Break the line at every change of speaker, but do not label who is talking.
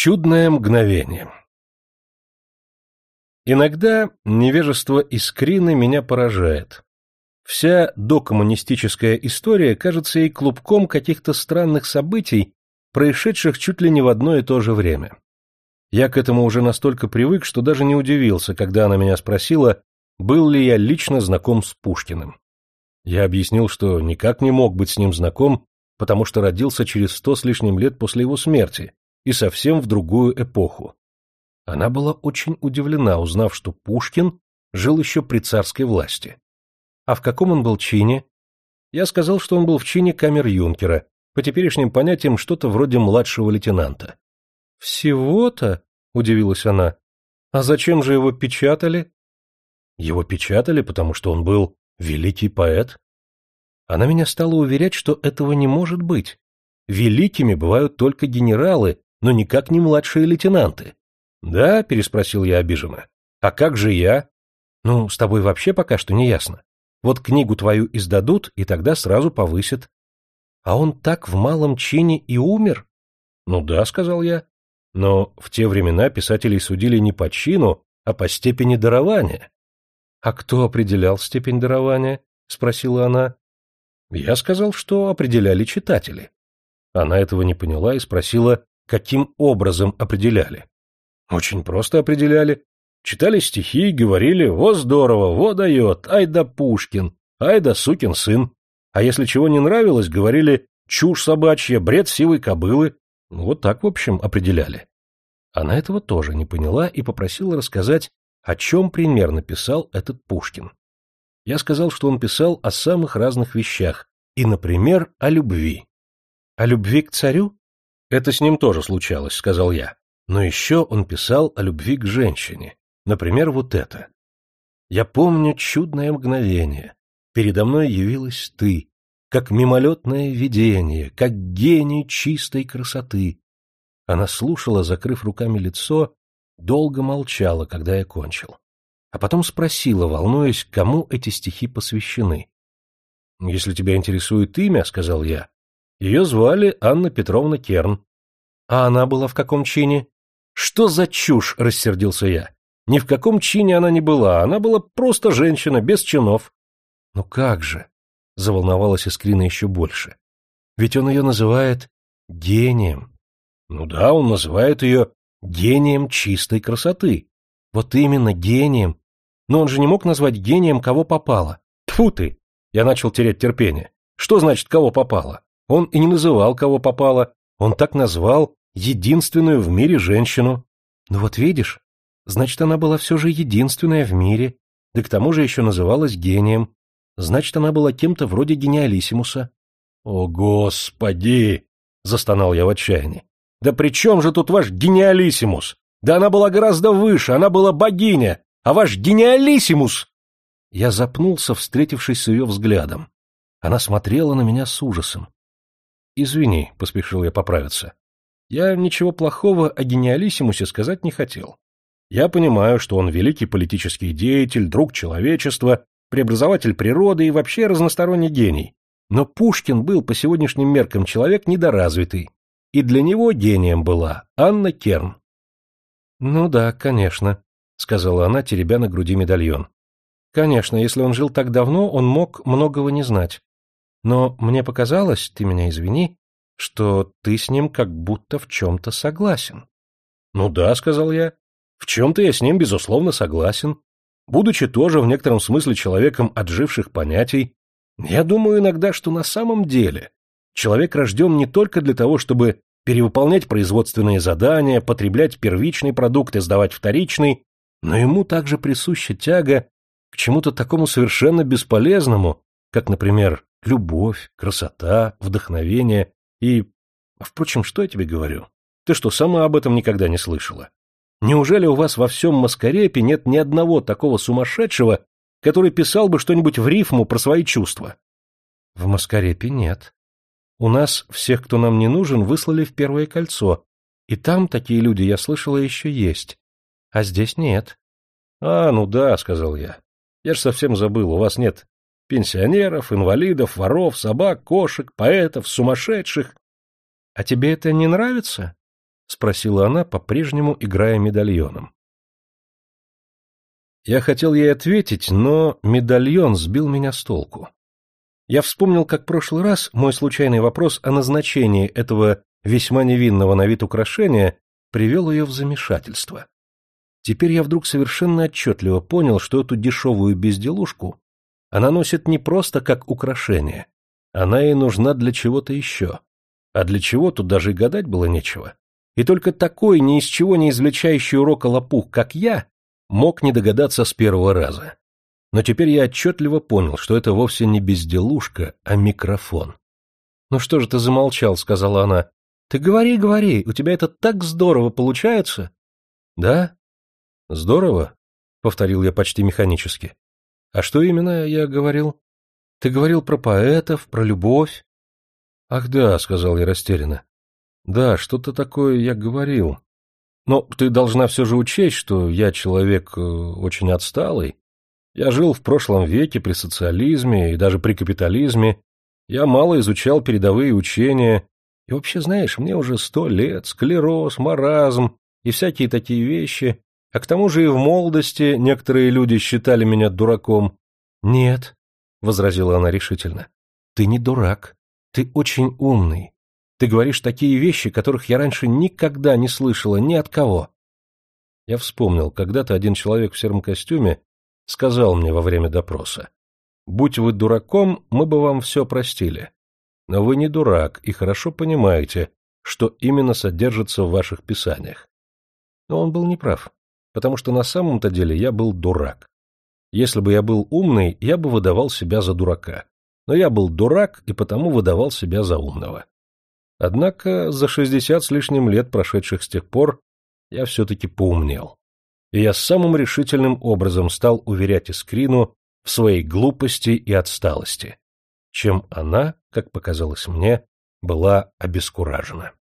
Чудное мгновение Иногда невежество Искрины меня поражает. Вся докоммунистическая история кажется ей клубком каких-то странных событий, происшедших чуть ли не в одно и то же время. Я к этому уже настолько привык, что даже не удивился, когда она меня спросила, был ли я лично знаком с Пушкиным. Я объяснил, что никак не мог быть с ним знаком, потому что родился через сто с лишним лет после его смерти и совсем в другую эпоху. Она была очень удивлена, узнав, что Пушкин жил еще при царской власти. А в каком он был чине? Я сказал, что он был в чине камер-юнкера, по теперешним понятиям что-то вроде младшего лейтенанта. «Всего-то?» — удивилась она. «А зачем же его печатали?» «Его печатали, потому что он был великий поэт». Она меня стала уверять, что этого не может быть. Великими бывают только генералы, но никак не младшие лейтенанты. «Да?» — переспросил я обиженно. «А как же я?» «Ну, с тобой вообще пока что не ясно. Вот книгу твою издадут, и тогда сразу повысят». «А он так в малом чине и умер?» «Ну да», — сказал я. Но в те времена писателей судили не по чину, а по степени дарования. — А кто определял степень дарования? — спросила она. Я сказал, что определяли читатели. Она этого не поняла и спросила, каким образом определяли. Очень просто определяли. Читали стихи, говорили «Во здорово, во дает, ай да Пушкин, ай да сукин сын». А если чего не нравилось, говорили «Чушь собачья, бред сивой кобылы». Вот так, в общем, определяли. Она этого тоже не поняла и попросила рассказать, о чем примерно писал этот Пушкин. Я сказал, что он писал о самых разных вещах, и, например, о любви. О любви к царю? Это с ним тоже случалось, сказал я. Но еще он писал о любви к женщине. Например, вот это. Я помню чудное мгновение. Передо мной явилась ты, как мимолетное видение, как гений чистой красоты. Она слушала, закрыв руками лицо, долго молчала, когда я кончил. А потом спросила, волнуясь, кому эти стихи посвящены. — Если тебя интересует имя, — сказал я, — ее звали Анна Петровна Керн. — А она была в каком чине? — Что за чушь, — рассердился я. Ни в каком чине она не была, она была просто женщина, без чинов. — Ну как же, — заволновалась Искрина еще больше. — Ведь он ее называет гением. Ну да, он называет ее гением чистой красоты. Вот именно, гением. Но он же не мог назвать гением кого попало. Тфу ты! Я начал терять терпение. Что значит кого попало? Он и не называл кого попало. Он так назвал единственную в мире женщину. Ну вот видишь, значит, она была все же единственная в мире, да к тому же еще называлась гением. Значит, она была кем-то вроде гениалиссимуса. — О, Господи! — застонал я в отчаянии. Да при чем же тут ваш гениалиссимус? Да она была гораздо выше, она была богиня, а ваш гениалиссимус... Я запнулся, встретившись с ее взглядом. Она смотрела на меня с ужасом. «Извини», — поспешил я поправиться. «Я ничего плохого о гениалиссимусе сказать не хотел. Я понимаю, что он великий политический деятель, друг человечества, преобразователь природы и вообще разносторонний гений. Но Пушкин был по сегодняшним меркам человек недоразвитый, и для него гением была Анна Керн. — Ну да, конечно, — сказала она, теребя на груди медальон. — Конечно, если он жил так давно, он мог многого не знать. Но мне показалось, ты меня извини, что ты с ним как будто в чем-то согласен. — Ну да, — сказал я, — в чем-то я с ним, безусловно, согласен. Будучи тоже в некотором смысле человеком отживших понятий, я думаю иногда, что на самом деле Человек рожден не только для того, чтобы перевыполнять производственные задания, потреблять первичный продукт и сдавать вторичный, но ему также присуща тяга к чему-то такому совершенно бесполезному, как, например, любовь, красота, вдохновение и... Впрочем, что я тебе говорю? Ты что, сама об этом никогда не слышала? Неужели у вас во всем Маскарепе нет ни одного такого сумасшедшего, который писал бы что-нибудь в рифму про свои чувства? В Маскарепе нет, у нас всех, кто нам не нужен, выслали в Первое кольцо, и там такие люди, я слышала, еще есть. А здесь нет. — А, ну да, — сказал я. — Я ж совсем забыл, у вас нет пенсионеров, инвалидов, воров, собак, кошек, поэтов, сумасшедших. — А тебе это не нравится? спросила она, по-прежнему играя медальоном. Я хотел ей ответить, но медальон сбил меня с толку. Я вспомнил, как в прошлый раз мой случайный вопрос о назначении этого весьма невинного на вид украшения привел ее в замешательство. Теперь я вдруг совершенно отчетливо понял, что эту дешевую безделушку она носит не просто как украшение, она ей нужна для чего-то еще. А для чего тут даже и гадать было нечего. И только такой, ни из чего не извлечающий урока лопух, как я, мог не догадаться с первого раза. Но теперь я отчетливо понял, что это вовсе не безделушка, а микрофон. «Ну что же ты замолчал?» — сказала она. «Ты говори, говори, у тебя это так здорово получается!» «Да? Здорово?» — повторил я почти механически. «А что именно я говорил?» «Ты говорил про поэтов, про любовь». «Ах да», — сказал я растерянно. «Да, что-то такое я говорил. Но ты должна все же учесть, что я человек э, очень отсталый. Я жил в прошлом веке при социализме и даже при капитализме. Я мало изучал передовые учения. И вообще, знаешь, мне уже сто лет, склероз, маразм и всякие такие вещи. А к тому же и в молодости некоторые люди считали меня дураком. — Нет, — возразила она решительно, — ты не дурак. Ты очень умный. Ты говоришь такие вещи, которых я раньше никогда не слышала ни от кого. Я вспомнил, когда-то один человек в сером костюме сказал мне во время допроса. «Будь вы дураком, мы бы вам все простили. Но вы не дурак и хорошо понимаете, что именно содержится в ваших писаниях». Но он был неправ, потому что на самом-то деле я был дурак. Если бы я был умный, я бы выдавал себя за дурака. Но я был дурак и потому выдавал себя за умного. Однако за шестьдесят с лишним лет, прошедших с тех пор, я все-таки поумнел. И я самым решительным образом стал уверять Искрину в своей глупости и отсталости, чем она, как показалось мне, была обескуражена.